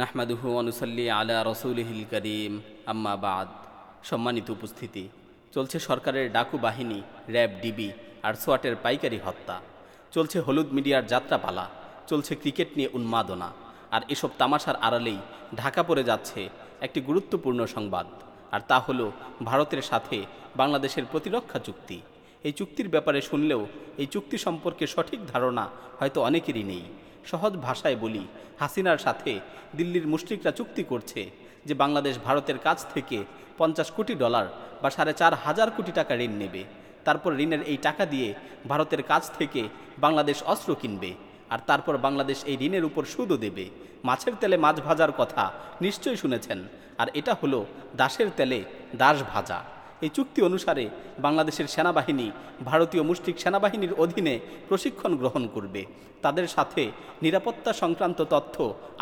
নাহমাদুহু অনুসল্লি আলা রসুলহিল করিম। আম্মা বাদ। সম্মানিত উপস্থিতি, চলছে সরকারের ডাকু বাহিনী, র্যাব ডিবি আর সোয়াটের পাইকারি হত্যা। চলছে হলুদ মিডিয়ার যাত্রাপালা, চলছে ক্রিকেট নিয়ে উন্মাদনা। আর এসব তামাশার আড়ালেই ঢাকা পড়ে যাচ্ছে একটি গুরুত্বপূর্ণ সংবাদ। আর তা হলো ভারতের সাথে বাংলাদেশের প্রতিরক্ষা চুক্তি। এই চুক্তির ব্যাপারে শুনলেও এই চুক্তি সম্পর্কে সঠিক ধারণা হয়তো অনেকেরই নেই। সহজ ভাষায় বলি, হাসিনার সাথে দিল্লির মুশরিকরা চুক্তি করছে যে বাংলাদেশ ভারতের কাছ থেকে পঞ্চাশ কোটি ডলার বা সাড়ে চার হাজার কোটি টাকা ঋণ নেবে। তারপর ঋণের এই টাকা দিয়ে ভারতের কাছ থেকে বাংলাদেশ অস্ত্র কিনবে আর তারপর বাংলাদেশ এই ঋণের উপর সুদও দেবে। মাছের তেলে মাছ ভাজার কথা নিশ্চয়ই শুনেছেন, আর এটা হলো দাসের তেলে দাস ভাজা। এই চুক্তি অনুসারে বাংলাদেশের সেনাবাহিনী ভারতীয় মুষ্টিক সেনাবাহিনীর অধীনে প্রশিক্ষণ গ্রহণ করবে। তাদের সাথে নিরাপত্তা সংক্রান্ত তথ্য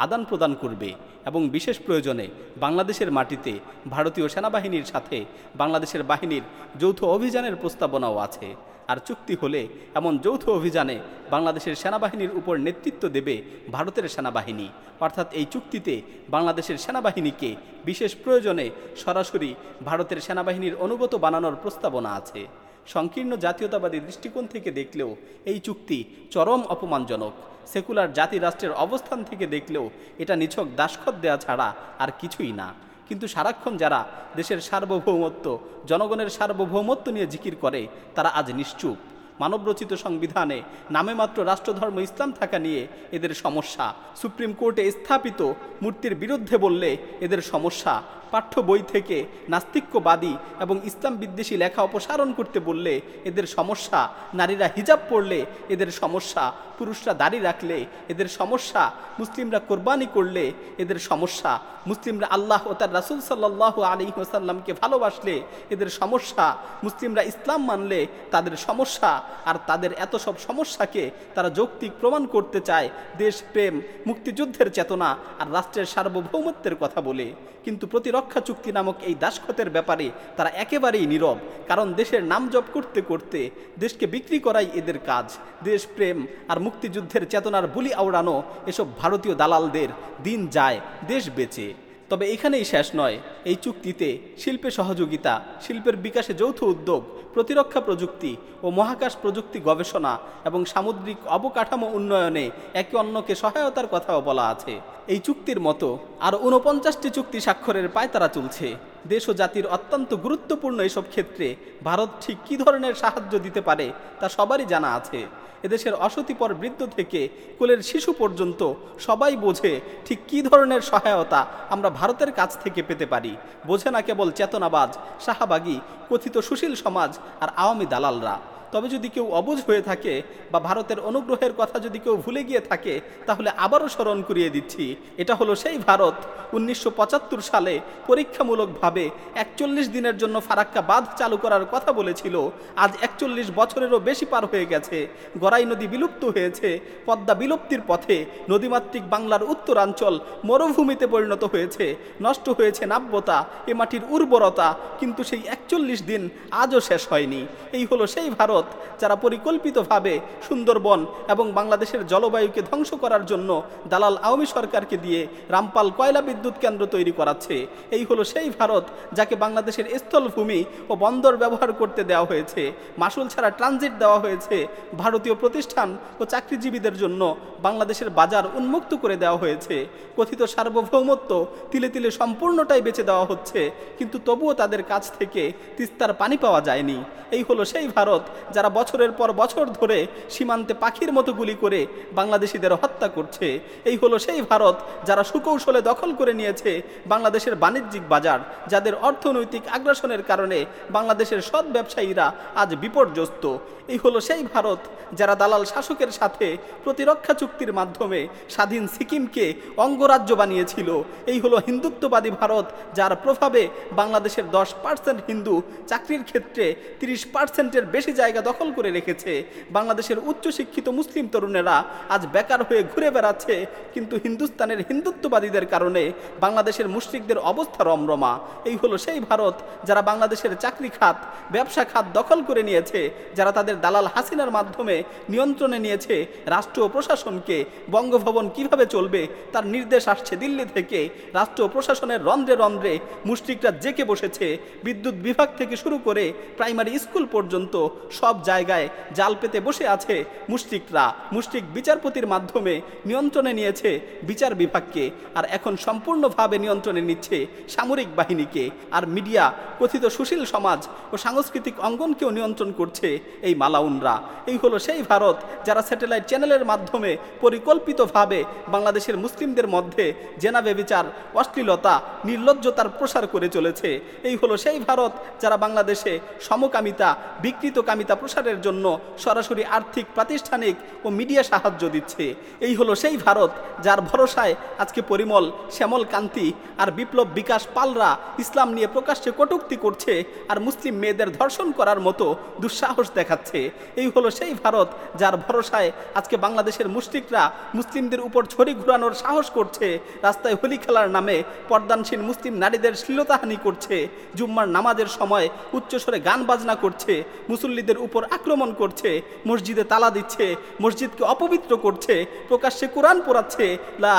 আদান প্রদান করবে এবং বিশেষ প্রয়োজনে বাংলাদেশের মাটিতে ভারতীয় সেনাবাহিনীর সাথে বাংলাদেশের বাহিনীর যৌথ অভিযানের প্রস্তাবনাও আছে। আর চুক্তি হলে এমন যৌথ অভিযানে বাংলাদেশের সেনাবাহিনীর উপর নেতৃত্ব দেবে ভারতের সেনাবাহিনী। অর্থাৎ এই চুক্তিতে বাংলাদেশের সেনাবাহিনীকে বিশেষ প্রয়োজনে সরাসরি ভারতের সেনাবাহিনীর অনুগত বানানোর প্রস্তাবনা আছে। সংকীর্ণ জাতীয়তাবাদী দৃষ্টিকোণ থেকে দেখলেও এই চুক্তি চরম অপমানজনক। সেকুলার জাতি রাষ্ট্রের অবস্থান থেকে দেখলেও এটা নিছক দাসখত দেয়া ছাড়া আর কিছুই না। কিন্তু সারাক্ষণ যারা দেশের সার্বভৌমত্ব জনগণের সার্বভৌমত্ব নিয়ে জিকির করে তারা আজ নিশ্চুপ। মানবরচিত সংবিধানে নামে মাত্র রাষ্ট্রধর্ম, ইসলাম থাকা নিয়ে এদের সমস্যা। সুপ্রিম কোর্টে স্থাপিত মূর্তির বিরুদ্ধে বললে এদের সমস্যা। পাঠ্য বই থেকে নাস্তিক্যবাদী এবং ইসলাম বিদ্বেষী লেখা অপসারণ করতে বললে এদের সমস্যা। নারীরা হিজাব পড়লে এদের সমস্যা। পুরুষরা দাড়ি রাখলে এদের সমস্যা। মুসলিমরা কোরবানি করলে এদের সমস্যা। মুসলিমরা আল্লাহ ও তার রাসুল সাল্লাহ আলী ওসাল্লামকে ভালোবাসলে এদের সমস্যা। মুসলিমরা ইসলাম মানলে তাদের সমস্যা। আর তাদের এত সব সমস্যাকে তারা যৌক্তিক প্রমাণ করতে চায় দেশপ্রেম মুক্তিযুদ্ধের চেতনা আর রাষ্ট্রের সার্বভৌমত্বের কথা বলে। কিন্তু প্রতিরক্ষা চুক্তি নামক এই দাসখতের ব্যাপারে তারা একেবারেই নীরব, কারণ দেশের নাম জপ করতে করতে দেশকে বিক্রি করাই এদের কাজ। দেশপ্রেম আর মুক্তিযুদ্ধের চেতনার বুলি আওড়ানো এসব ভারতীয় দালালদের দিন যায়, দেশ বেচে। তবে এখানেই শেষ নয়। এই চুক্তিতে শিল্পে সহযোগিতা, শিল্পের বিকাশে যৌথ উদ্যোগ, প্রতিরক্ষা প্রযুক্তি ও মহাকাশ প্রযুক্তি গবেষণা এবং সামুদ্রিক অবকাঠামো উন্নয়নে একে অন্যকে সহায়তার কথাও বলা আছে। এই চুক্তির মতো আর উনপঞ্চাশটি চুক্তি স্বাক্ষরের পায়তারা চলছে। দেশ ও জাতির অত্যন্ত গুরুত্বপূর্ণ এসব ক্ষেত্রে ভারত ঠিক কী ধরনের সাহায্য দিতে পারে তা সবারই জানা আছে। এদেশের অসতিপর বৃদ্ধ থেকে কোলের শিশু পর্যন্ত সবাই বোঝে ঠিক কী ধরনের সহায়তা আমরা ভারতের কাছ থেকে পেতে পারি। বোঝে না কেবল চেতনাবাজ, শাহাবাগী, কথিত সুশীল সমাজ আর আওয়ামী দালালরা। তবে যদি কেউ অবুঝ হয়ে থাকে বা ভারতের অনুগ্রহের কথা যদি কেউ ভুলে গিয়ে থাকে, তাহলে আবারও স্মরণ করিয়ে দিচ্ছি, এটা হলো সেই ভারত উনিশশো পঁচাত্তর সালে পরীক্ষামূলকভাবে একচল্লিশ দিনের জন্য ফারাক্কা বাঁধ চালু করার কথা বলেছিল। আজ একচল্লিশ বছরেরও বেশি পার হয়ে গেছে। গড়াই নদী বিলুপ্ত হয়েছে। পদ্মা বিলুপ্তির পথে নদীমাতৃক বাংলার উত্তরাঞ্চল মরুভূমিতে পরিণত হয়েছে। নষ্ট হয়েছে নাব্যতা, এ মাটির উর্বরতা, কিন্তু সেই একচল্লিশ দিন আজও শেষ হয়নি। এই হলো সেই ভারত যারা পরিকল্পিতভাবে সুন্দরবন এবং বাংলাদেশের জলবায়ুকে ধ্বংস করার জন্য দালাল আওয়ামী সরকারকে দিয়ে রামপাল কয়লা বিদ্যুৎ কেন্দ্র তৈরি করাচ্ছে, এই হলো সেই ভারত যাকে বাংলাদেশের স্থলভূমি ও বন্দর ব্যবহার করতে দেওয়া হয়েছে। মাসুল ছাড়া ট্রানজিট দেওয়া হয়েছে। ভারতীয় প্রতিষ্ঠান ও চাকরিজীবীদের জন্য বাংলাদেশের বাজার উন্মুক্ত করে দেওয়া হয়েছে। কথিত সার্বভৌমত্ব তিলে তিলে সম্পূর্ণটাই বেঁচে দেওয়া হচ্ছে, কিন্তু তবুও তাদের কাছ থেকে তিস্তার পানি পাওয়া যায়নি। এই হলো সেই ভারত যারা বছরের পর বছর ধরে সীমান্তে পাখির মতো গুলি করে বাংলাদেশিদের হত্যা করছে। এই হলো সেই ভারত যারা সুকৌশলে দখল করে নিয়েছে বাংলাদেশের বাণিজ্যিক বাজার, যাদের অর্থনৈতিক আগ্রাসনের কারণে বাংলাদেশের সৎ ব্যবসায়ীরা আজ বিপর্যস্ত। এই হলো সেই ভারত যারা দালাল শাসকের সাথে প্রতিরক্ষা চুক্তির মাধ্যমে স্বাধীন সিকিমকে অঙ্গরাজ্য বানিয়েছিল। এই হলো হিন্দুত্ববাদী ভারত যার প্রভাবে বাংলাদেশের দশ পার্সেন্ট হিন্দু চাকরির ক্ষেত্রে তিরিশ পার্সেন্টের বেশি জায়গা দখল করে রেখেছে। বাংলাদেশের উচ্চশিক্ষিত মুসলিম তরুণেরা আজ বেকার হয়ে ঘুরে বেড়াচ্ছে, কিন্তু হিন্দুস্তানের হিন্দুত্ববাদীদের কারণে বাংলাদেশের মুসলিকদের অবস্থা রমরমা। এই হলো সেই ভারত যারা বাংলাদেশের চাকরি খাত, ব্যবসা খাত দখল করে নিয়েছে, যারা তাদের দালাল হাসিনার মাধ্যমে নিয়ন্ত্রণে নিয়েছে রাষ্ট্র ও প্রশাসনকে। বঙ্গভবন কীভাবে চলবে তার নির্দেশ আসছে দিল্লি থেকে। রাষ্ট্র প্রশাসনের রন্ধ্রে রন্ধ্রে মুসলিকরা জেকে বসেছে। বিদ্যুৎ বিভাগ থেকে শুরু করে প্রাইমারি স্কুল পর্যন্ত সব জায়গায় জাল পেতে বসে আছে মুসলিকরা মুসলিক বিচারপতির মাধ্যমে নিয়ন্ত্রণে নিয়েছে বিচার বিভাগকে আর এখন সম্পূর্ণভাবে নিয়ন্ত্রণে নিচ্ছে সামরিক বাহিনীকে। আর মিডিয়া, কথিত সুশীল সমাজ ও সাংস্কৃতিক অঙ্গনকেও নিয়ন্ত্রণ করছে এই মালাউনরা। এই হলো সেই ভারত যারা স্যাটেলাইট চ্যানেলের মাধ্যমে পরিকল্পিতভাবে বাংলাদেশের মুসলিমদের মধ্যে জেনাবে বিচার অশ্লীলতা, নির্লজ্জতার প্রসার করে চলেছে। এই হলো সেই ভারত যারা বাংলাদেশে সমকামিতা, বিকৃতকামিতা প্রসারের জন্য সরাসরি আর্থিক, প্রাতিষ্ঠানিক ও মিডিয়া সাহায্য দিচ্ছে। এই হলো সেই ভারত যার ভরসায় আজকে পরিমল, শ্যামল কান্তি আর বিপ্লব বিকাশ পালরা ইসলাম নিয়ে প্রকাশ্যে কটুক্তি করছে আর মুসলিম মেয়েদের ধর্ষণ করার মতো দুঃসাহস দেখাচ্ছে। এই হলো সেই ভারত যার ভরসায় আজকে বাংলাদেশের মুসলিকরা মুসলিমদের উপর ছড়ি ঘুরানোর সাহস করছে, রাস্তায় হোলি খেলার নামে পর্দানসীন মুসলিম নারীদের শ্লীলতাহানি করছে, জুম্মার নামাজের সময় উচ্চস্বরে গান বাজনা করছে, মুসল্লিদের উপর আক্রমণ করছে, মসজিদে তালা দিচ্ছে, মসজিদকে অপবিত্র করছে, প্রকাশ্যে কোরআন পড়াচ্ছে, লা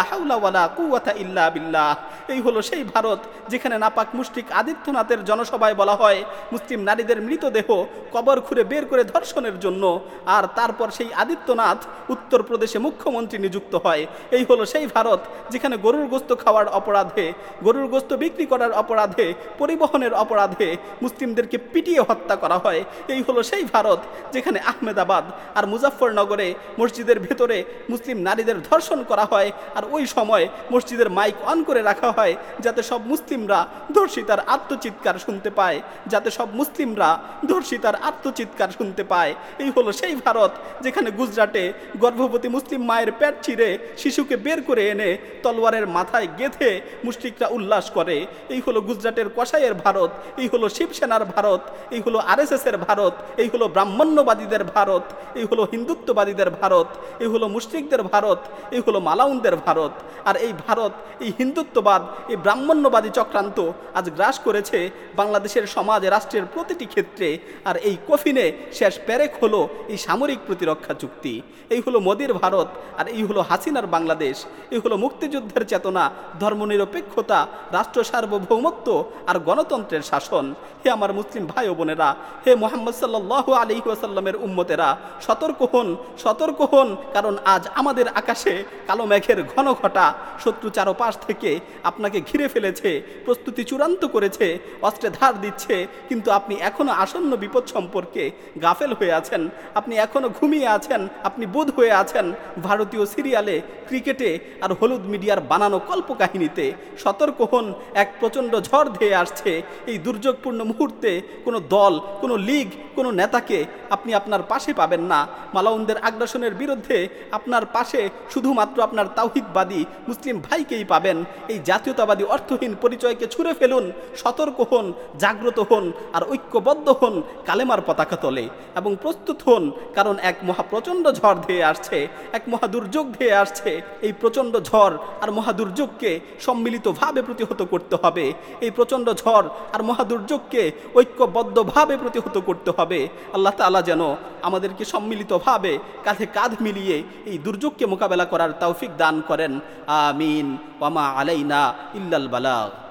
কুওয়াতা ইল্লা এই হলো সেই ভারত যেখানে নাপাক মুশরিক আদিত্যনাথের জনসভায় বলা হয়, মুসলিম নারীদের মৃতদেহ কবর খুঁড়ে বের করে ধর্ষণের জন্য। আর তারপর সেই আদিত্যনাথ উত্তরপ্রদেশে মুখ্যমন্ত্রী নিযুক্ত হয়। এই হলো সেই ভারত যেখানে গরুর গোস্ত খাওয়ার অপরাধে, গরুর গোস্ত বিক্রি করার অপরাধে, পরিবহনের অপরাধে মুসলিমদেরকে পিটিয়ে হত্যা করা হয়। এই হলো সেই ভারত, যেখানে আহমেদাবাদ আর মুজাফরনগরে মসজিদের ভেতরে মুসলিম নারীদের ধর্ষণ করা হয় আর ওই সময় মসজিদের মাইক অন করে রাখা হয় যাতে সব মুসলিমরা ধর্ষিতার আত্মচিৎকার শুনতে পায়, যাতে সব মুসলিমরা ধর্ষিতার আত্মচিৎকার শুনতে পায়। এই হলো সেই ভারত যেখানে গুজরাটে গর্ভবতী মুসলিম মায়ের প্যাট চিরে শিশুকে বের করে এনে তলোয়ারের মাথায় গেথে মুসলিকরা উল্লাস করে। এই হলো গুজরাটের কসাইয়ের ভারত, এই হলো শিবসেনার ভারত, এই হলো আরএসএস এর ভারত, এই হলো ব্রাহ্মণ্যবাদীদের ভারত, এই হলো হিন্দুত্ববাদীদের ভারত, এই হলো মুসলিকদের ভারত, এই হলো মালাউনদের ভারত। আর এই ভারত, এই হিন্দুত্ববাদ, এই ব্রাহ্মণ্যবাদী চক্রান্ত আজ গ্রাস করেছে বাংলাদেশের সমাজ, রাষ্ট্রের প্রতিটি ক্ষেত্রে। আর এই কফিনে শেষ প্যারেক হলো এই সামরিক প্রতিরক্ষা চুক্তি। এই হলো মোদির ভারত, আর এই হলো হাসিনার বাংলাদেশ। এই হলো মুক্তিযুদ্ধের চেতনা, ধর্মনিরপেক্ষতা রাষ্ট্র সার্বভৌমত্ব আর গণতন্ত্রের শাসন। হে আমার মুসলিম ভাই ও বোনেরা, হে মোহাম্মদ সাল্লাহ আলী ওয়াসাল্লামের উম্মতেরা সতর্ক হন সতর্ক হন, কারণ আজ আমাদের আকাশে কালো মেঘের ঘন ঘটা শত্রু চারপাশ থেকে আপনাকে ঘিরে ফেলেছে, প্রস্তুতি চূড়ান্ত করেছে, অস্ত্রে ধার দিচ্ছে, কিন্তু আপনি এখনও আসন্ন বিপদ সম্পর্কে গাফেল হয়ে আছেন, আপনি এখনও ঘুমিয়ে আছেন, আপনি বোধ হয়ে আছেন, ভারতীয় সিরিয়ালে, ক্রিকেটে আর হলুদ মিডিয়ার বানানো কল্পকাহিনীতে সতর্ক হন, এক প্রচণ্ড ঝড় ধেয়ে আসছে, এই দুর্যোগপূর্ণ মুহূর্তে কোনো দল, কোনো লীগ, কোনো নেতাকে আপনি আপনার পাশে পাবেন না। মালাউনদের আগ্রাসনের বিরুদ্ধে আপনার পাশে শুধুমাত্র আপনার তাওহিদবাদী মুসলিম ভাইকেই পাবেন। এই জাতীয়তাবাদী অর্থহীন পরিচয়কে ছুঁড়ে ফেলুন, সতর্ক হন, জাগ্রত হন, আর ঐক্যবদ্ধ হন কালেমার পতাকা তলে এবং প্রস্তুত হন, কারণ এক মহা প্রচণ্ড ঝড় ধেয়ে আসছে, এক মহা দুর্যোগ ধেয়ে আসছে। এই প্রচণ্ড ঝড় আর মহা দুর্যোগকে সম্মিলিতভাবে প্রতিহত করতে হবে। এই প্রচণ্ড ঝড় আর মহা দুর্যোগকে ঐক্যবদ্ধভাবে প্রতিহত করতে হবে। আল্লাহ তালা যেন আমাদেরকে সম্মিলিতভাবে কাঁধে কাঁধ মিলিয়ে এই দুর্যোগকে মোকাবেলা করার তৌফিক দান করেন। আমিন। ওয়ামা আলাইনা ইল্লাল বালাগ।